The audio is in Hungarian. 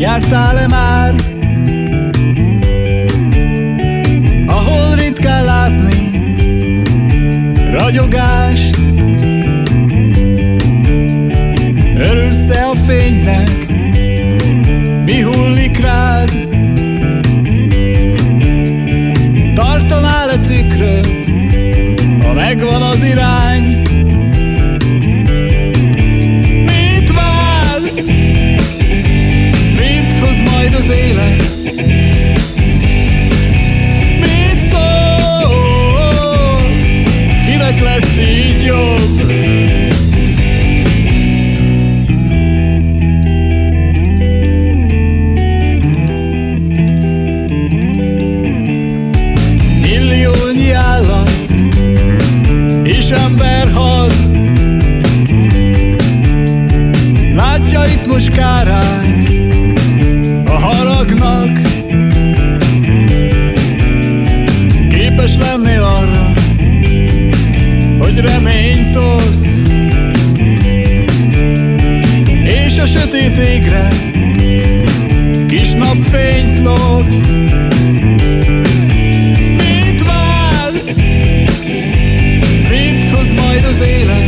Jártál-e már, ahol ritkán látni ragyogást? Örülsz-e a fénynek, mi hullik rád? Tartanál-e tükröt, ha megvan az irány? Mit szólsz? Kinek lesz így jobb? Milliónyi és ember hal Látja itt most kárát csillagnak Képes lennél arra, hogy reményt osz? És a sötét égre kis napfényt lóg, Mit válsz, Mit hoz majd az élet?